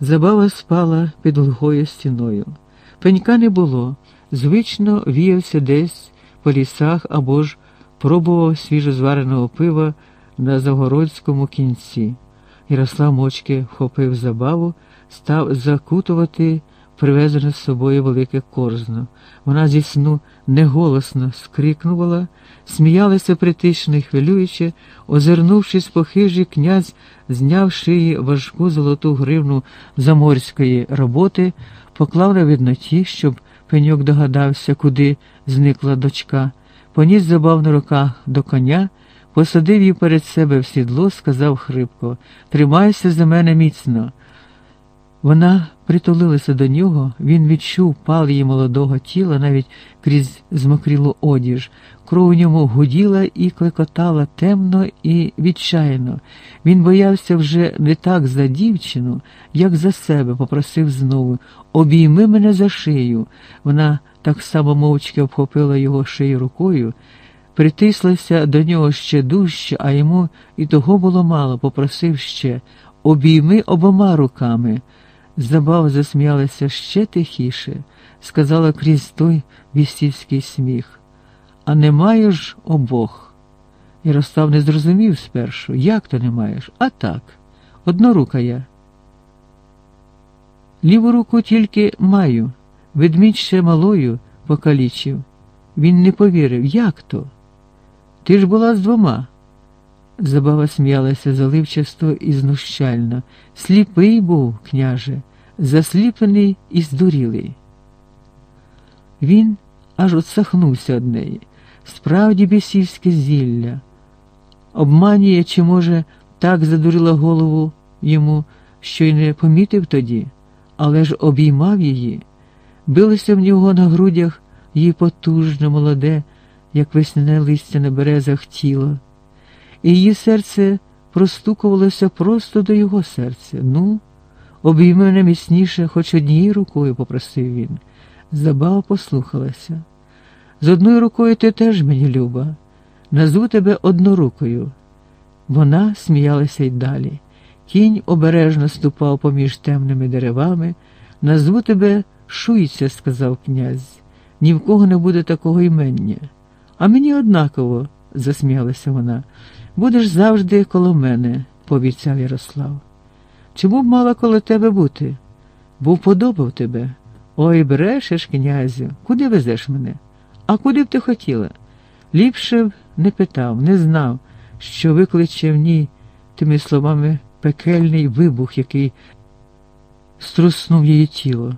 Забава спала під глухою стіною. Пенька не було, звично віявся десь по лісах або ж пробував свіжозвареного пива на загородському кінці. Ярослав мочки вхопив забаву, став закутувати привезене з собою велике корзно. Вона зі сну неголосно скрикнувала, сміялася притишно і хвилюючи, озирнувшись по хижі, князь зняв шиї важку золоту гривну заморської роботи, поклав на видноті, щоб пеньок догадався, куди зникла дочка, поніс забав на руках до коня. Посадив її перед себе в сідло, сказав хрипко Тримайся за мене міцно. Вона притулилася до нього, він відчув пал її молодого тіла, навіть крізь змокрілу одіж. Кров у ньому гуділа і клекотала темно і відчайно. Він боявся вже не так за дівчину, як за себе, попросив знову Обійми мене за шию. Вона так само мовчки обхопила його шию рукою притислася до нього ще дужче, а йому і того було мало, попросив ще обійми обома руками. Забава засміялася ще тихіше, сказала крізь той вісівський сміх. А не маєш обох. Ярослав не зрозумів спершу, як то не маєш? А так, однорука я. Ліву руку тільки маю, ведмідь ще малою покалічив. Він не повірив, як то? Ти ж була з двома. Забава сміялася заливчасто і знущально. Сліпий був, княже, засліплений і здурілий. Він аж отсахнувся од неї. Справді бісівське зілля. Обманює, чи, може, так задурила голову йому, що й не помітив тоді, але ж обіймав її. Билося в нього на грудях її потужне, молоде як весняне листя на березах тіло, і її серце простукувалося просто до його серця. Ну, обійми мене міцніше, хоч однією рукою, попросив він. Забава послухалася. З одною рукою ти теж мені люба, назву тебе однорукою. Вона сміялася й далі. Кінь обережно ступав поміж темними деревами. Назву тебе шуйця, сказав князь. Ні в кого не буде такого імення. А мені однаково, засміялася вона, будеш завжди коло мене, пообіцяв Ярослав. Чому б мала коло тебе бути? Бо вподобав тебе. Ой, брешеш, князю, куди везеш мене? А куди б ти хотіла? Ліпше б не питав, не знав, що викличе в ній тими словами пекельний вибух, який струснув її тіло,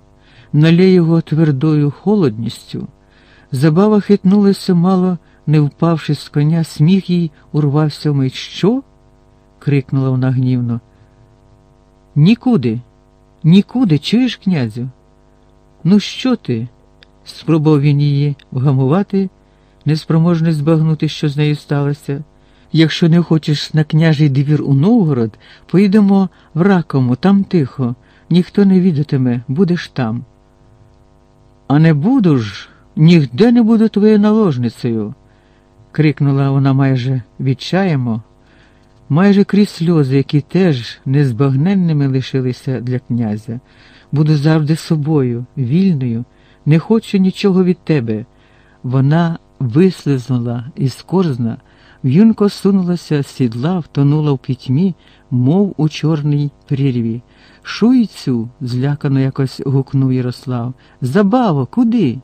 налє його твердою холодністю. Забава хитнулася, мало не впавши з коня, сміх їй урвався вмить. Що? крикнула вона гнівно. Нікуди, нікуди, чуєш, князю? Ну, що ти? Спробував він її вгамувати, неспроможний збагнути, що з нею сталося. Якщо не хочеш на княжий двір у Новгород, поїдемо в ракому, там тихо, ніхто не відатиме, будеш там. А не буду ж. Нігде не буду твоєю наложницею, крикнула вона майже відчаємо, майже крізь сльози, які теж незбагненними лишилися для князя. Буду завжди собою, вільною, не хочу нічого від тебе. Вона вислизнула із корзна, в'юнко сунулася з сідла, втонула в пітьмі, мов у чорній прірві. Шуйцю, злякано якось гукнув Ярослав. Забаво, куди?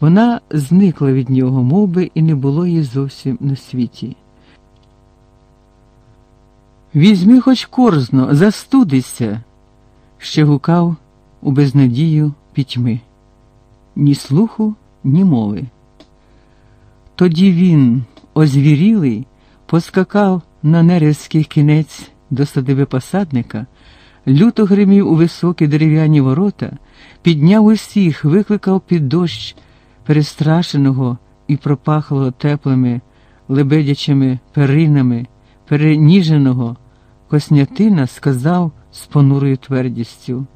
Вона зникла від нього, мов би, і не було її зовсім на світі. Візьми хоч корзно, застудися, ще гукав у безнадію пітьми, ні слуху, ні мови. Тоді він, озвірілий, поскакав на нерезький кінець до садиби посадника, люто гримів у високі дерев'яні ворота, підняв усіх, викликав під дощ перестрашеного і пропахлого теплими лебедячими перинами, переніженого Коснятина сказав з понурою твердістю.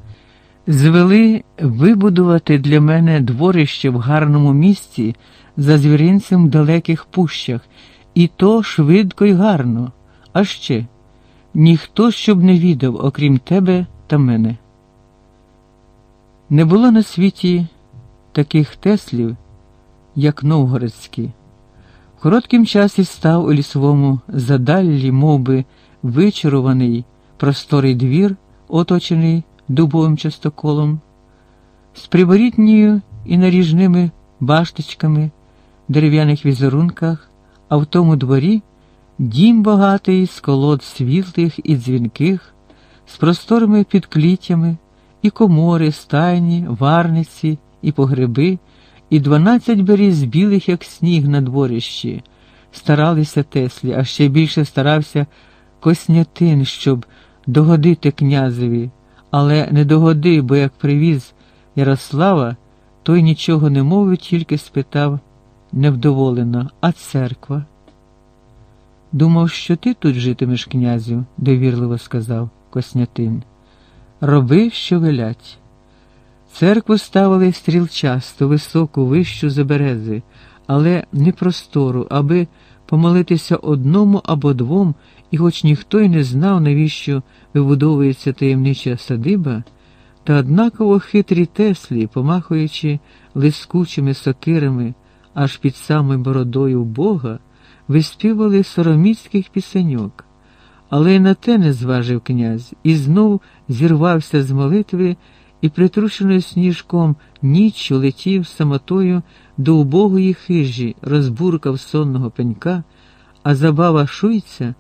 Звели вибудувати для мене дворище в гарному місці за звіринцем в далеких пущах, і то швидко й гарно. А ще ніхто щоб не відав, окрім тебе та мене. Не було на світі таких теслів, як новгородські. В короткім часі став у лісовому задаллі, мов би, вичарований просторий двір, оточений дубовим частоколом, з приворітньою і наріжними башточками, дерев'яних візерунках, а в тому дворі дім багатий з колод світлих і дзвінких, з просторими підкліттями, і комори, стайні, варниці, і погреби, і дванадцять беріз білих, як сніг на дворищі. Старалися Теслі, а ще більше старався Коснятин, щоб догодити князеві але не догодив, бо як привіз Ярослава, той нічого не мовив, тільки спитав невдоволено, а церква? Думав, що ти тут житимеш, князю, довірливо сказав Коснятин. Роби, що велять. Церкву ставили стрілчасто, високу, вищу за берези, але не простору, аби помолитися одному або двом, і, хоч ніхто й не знав, навіщо вибудовується таємнича садиба, та однаково хитрі Теслі, помахуючи лискучими сокирами аж під самою бородою Бога, виспівали сороміцьких пісеньок. Але й на те не зважив князь і знов зірвався з молитви і, притрушеною сніжком, ніччю летів самотою до убогої хижі, розбуркав сонного пенька, а забава шуйця.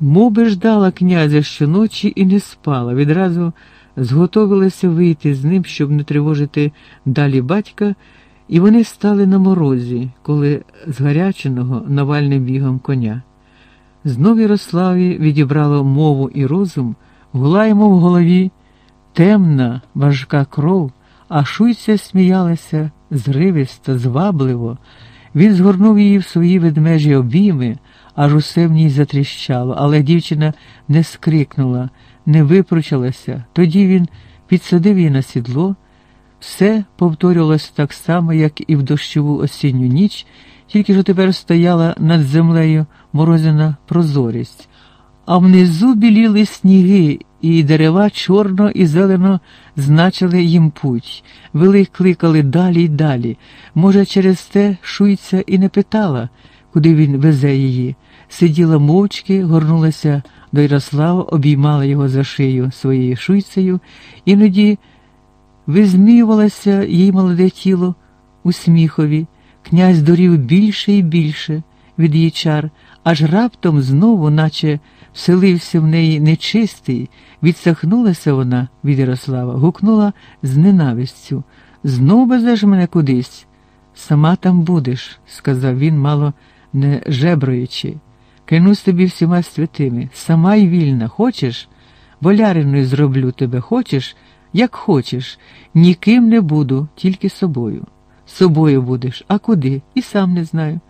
Моби ждала князя щоночі і не спала, відразу зготовилася вийти з ним, щоб не тривожити далі батька, і вони стали на морозі, коли з гаряченого навальним бігом коня. Знов Ярославі відібрало мову і розум, гула йому в голові темна, важка кров, а шуйця сміялася зривисто, звабливо. Він згорнув її в свої ведмежі обійми аж усе в ній затріщало, але дівчина не скрикнула, не випручалася. Тоді він підсадив її на сідло. Все повторювалося так само, як і в дощову осінню ніч, тільки що тепер стояла над землею морозина прозорість, а внизу біліли сніги, і дерева чорно і зелено значили їм путь, вели кликали далі й далі. Може, через те шуйця і не питала, куди він везе її. Сиділа мовчки, горнулася до Ярослава, обіймала його за шию своєю шуйцею, іноді визміювалося їй молоде тіло у сміхові, князь дорів більше і більше від її чар, аж раптом знову, наче вселився в неї нечистий, відсахнулася вона від Ярослава, гукнула з ненавистю. Знов везеш мене кудись. Сама там будеш, сказав він, мало не жебруючи. Клянусь тобі всіма святими, сама й вільна, хочеш? Боляриною зроблю тебе, хочеш, як хочеш, ніким не буду, тільки собою. Собою будеш, а куди? І сам не знаю.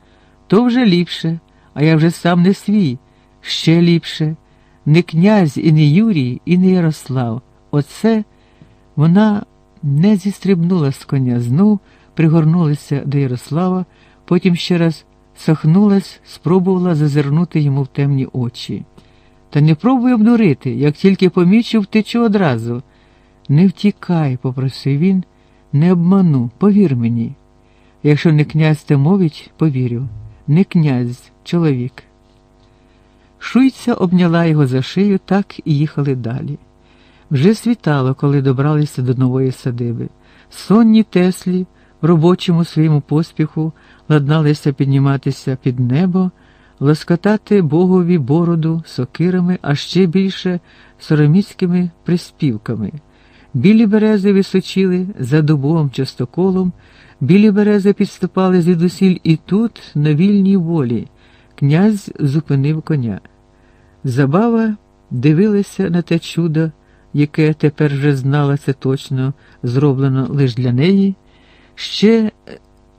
То вже ліпше, а я вже сам не свій, ще ліпше. Не князь, і не Юрій, і не Ярослав. Оце вона не зістрибнула з коня, знов пригорнулася до Ярослава, потім ще раз сахнулась, спробувала зазирнути йому в темні очі. Та не пробуй обдурити, як тільки помічу, втечу одразу. Не втікай, попросив він, не обману, повір мені. Якщо не князь те мовить, повірю, не князь, чоловік. Шуйця обняла його за шию, так і їхали далі. Вже світало, коли добралися до нової садиби. Сонні Теслі в робочому своєму поспіху ладналися підніматися під небо, лоскотати богові бороду сокирами, а ще більше сороміцькими приспівками. Білі берези височили за дубовим частоколом, білі берези підступали звідусіль і тут, на вільній волі, князь зупинив коня. Забава дивилася на те чудо, яке тепер вже знала це точно, зроблено лише для неї. Ще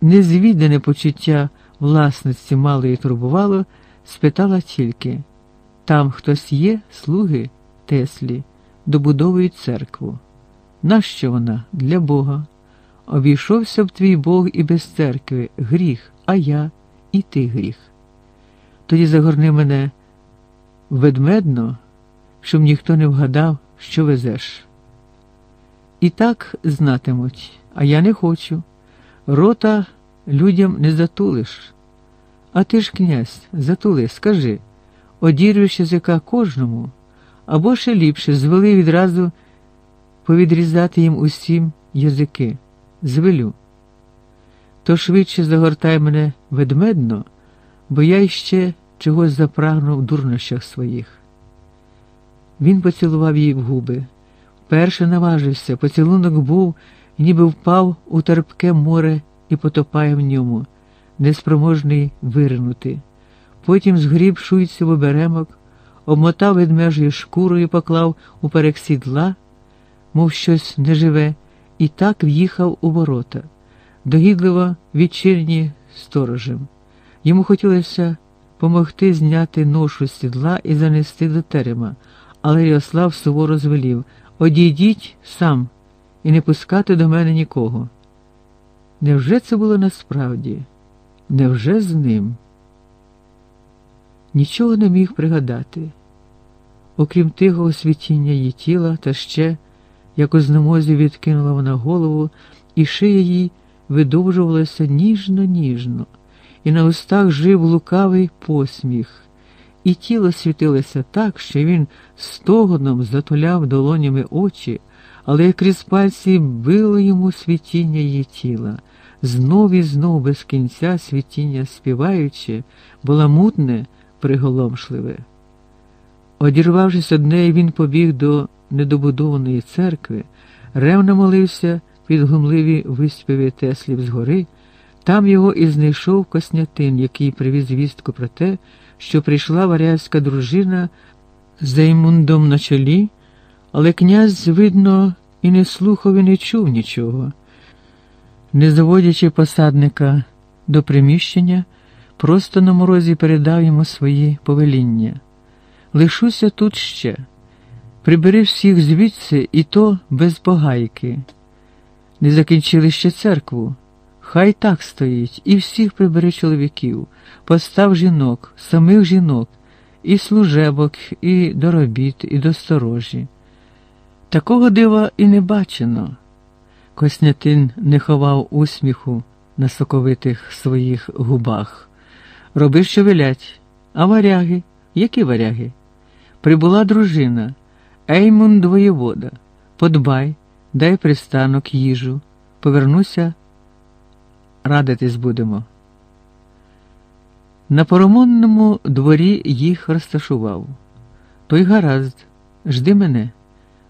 незвідане почуття власності мало її турбувало, спитала тільки Там хтось є, слуги Теслі, добудовують церкву. Нащо вона? Для Бога. Обійшовся б твій Бог і без церкви, гріх, а я і ти гріх. Тоді загорни мене ведмедно, щоб ніхто не вгадав, що везеш. І так знатимуть, а я не хочу. Рота людям не затулиш. А ти ж, князь, затули, скажи, одірвеш язика кожному, або ще ліпше звели відразу повідрізати їм усім язики, звелю. То швидше загортай мене ведмедно, бо я іще чогось запрагнув в дурнощах своїх. Він поцілував її в губи. Перше наважився, поцілунок був, ніби впав у терпке море і потопає в ньому, неспроможний виринути. Потім згріб шуйцю в оберемок, обмотав ведмежою шкурою, поклав уперек сідла, мов щось неживе, і так в'їхав у ворота, догідливо відчирні сторожем. Йому хотілося помогти зняти ношу з сідла і занести до терема, але Ярослав суворо звелів Одійдіть сам і не пускати до мене нікого. Невже це було насправді? Невже з ним? Нічого не міг пригадати, окрім тихого світіння її тіла, та ще, як у знемозі відкинула вона голову, і шия їй видовжувалася ніжно-ніжно, і на устах жив лукавий посміх, і тіло світилося так, що він стогоном затуляв долонями очі, але крізь пальці било йому світіння її тіла, знов і знов без кінця світіння співаючи, мутне, приголомшливе. Одірвавшись од неї, він побіг до недобудованої церкви, ревно молився під гумливі виспіви Теслів згори, там його і знайшов Коснятин, який привіз вістку про те, що прийшла варязька дружина з Еймундом на чолі, але князь, видно, і не слухав, і не чув нічого. Не заводячи посадника до приміщення, просто на морозі передав йому свої повеління. Лишуся тут ще, прибери всіх звідси, і то без погайки. Не закінчили ще церкву. Хай так стоїть, і всіх прибери чоловіків, постав жінок, самих жінок, і служебок, і до робіт, і до сторожі. Такого дива і не бачено. Коснятин не ховав усміху на соковитих своїх губах. Роби, що велять, а варяги, які варяги? Прибула дружина, Еймунд воєвода, подбай, дай пристанок їжу, повернуся, радитись будемо. На поромонному дворі їх розташував. Той гаразд, жди мене.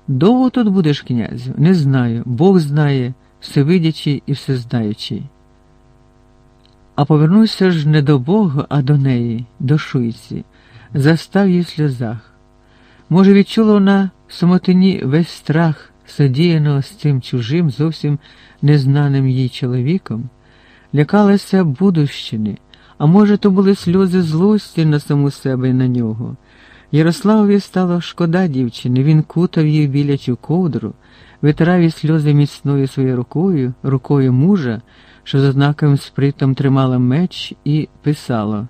Довго тут будеш, князю? Не знаю. Бог знає, всевидячий і всезнаючий. А повернуся ж не до Бога, а до неї, до шуйці, застав її в сльозах. Може, відчула вона в самотині весь страх, содіяного з цим чужим, зовсім незнаним їй чоловіком, лякалася будущини, а може, то були сльози злості на саму себе і на нього. Ярославові стало шкода дівчини, він кутав її білячу ковдру, витирав її сльози міцною своєю рукою, рукою мужа, що за знаком спритом тримала меч, і писала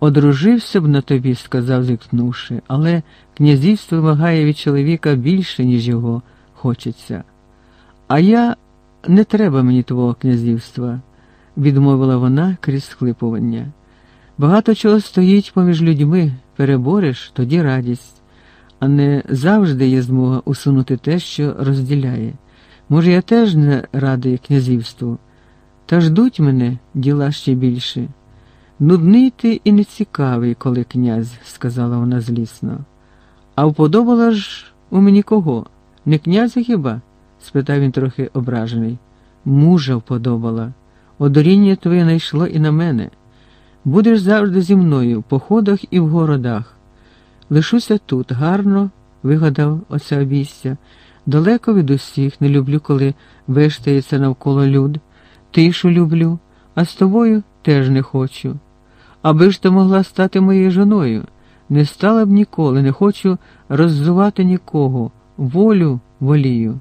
Одружився б на тобі, сказав, зіткнувши, але князівство вимагає від чоловіка більше, ніж його хочеться. А я не треба мені твого князівства, відмовила вона крізь схлипування. Багато чого стоїть поміж людьми, перебореш, тоді радість, а не завжди є змога усунути те, що розділяє. Може, я теж не радий князівству, та ждуть мене діла ще більше. Нудний ти і нецікавий, коли князь, сказала вона злісно. А вподобала ж у мені кого? Не князя хіба? спитав він трохи ображений. Мужа вподобала. Одоріння твоє найшло і на мене. Будеш завжди зі мною в походах і в городах. Лишуся тут, гарно, вигадав оце обійстя. Далеко від усіх не люблю, коли вештається навколо люд. Тишу люблю, а з тобою теж не хочу. Аби ж ти могла стати моєю жоною, не стала б ніколи, не хочу роззувати нікого, волю волію.